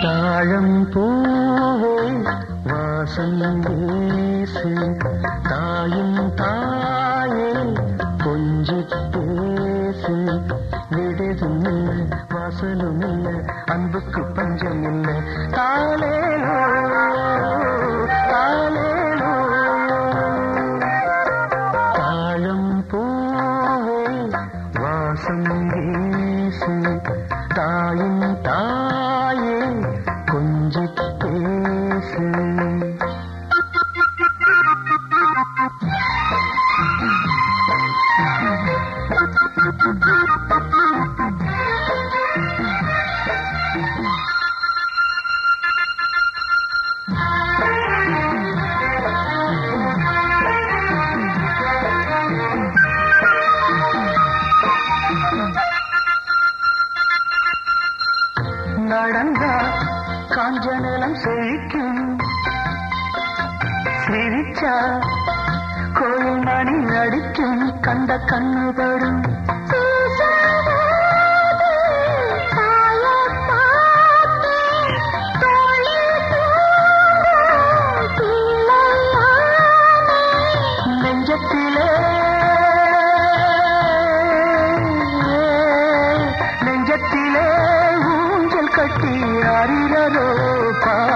தாழம் போ வாசம் வீசு தாயும் தாயே கொஞ்சி பேசு. விடுதும் இல்லை வாசலும் இல்லை அன்புக்கு பஞ்சம் இல்லை. தாலே தாலே நடந்தா காஞ்ச நிலம் செழிக்கும். சிரிச்சா கோயில் மணி அடிக்கும் கண்ட கண்ணுபடும்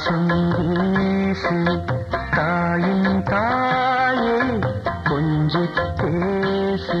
வாசம் வீசு தாயின் தாயே கொஞ்சி பேசு.